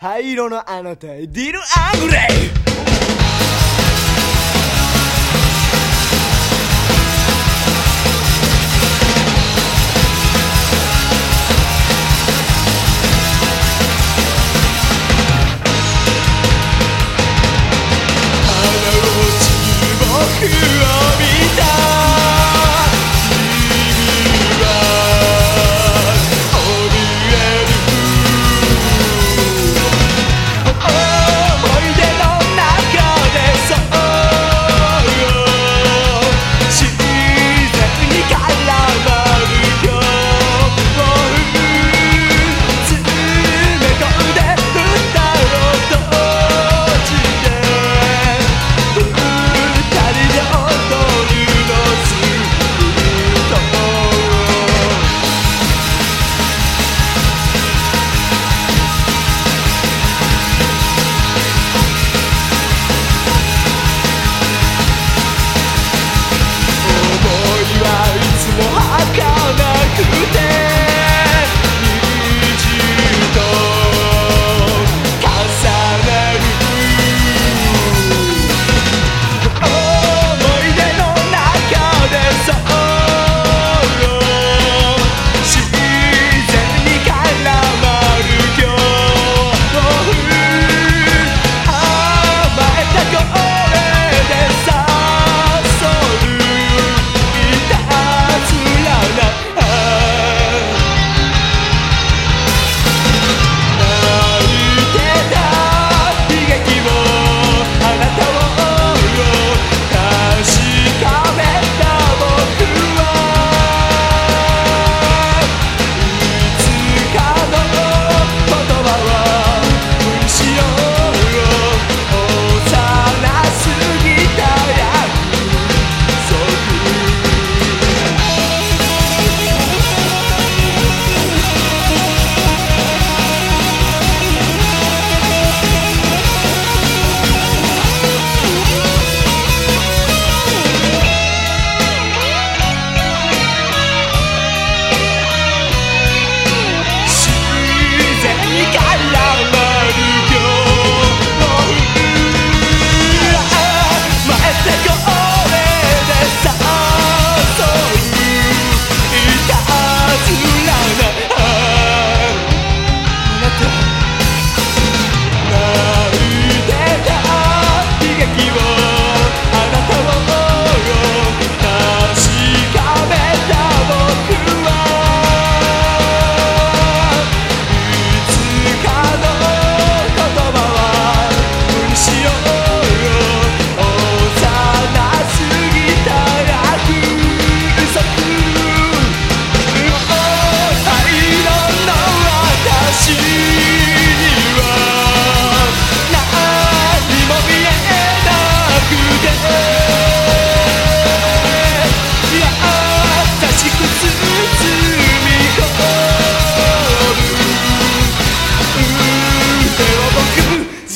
灰色のあなたへディル・アングレイ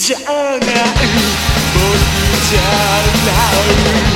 じゃない。僕じゃない。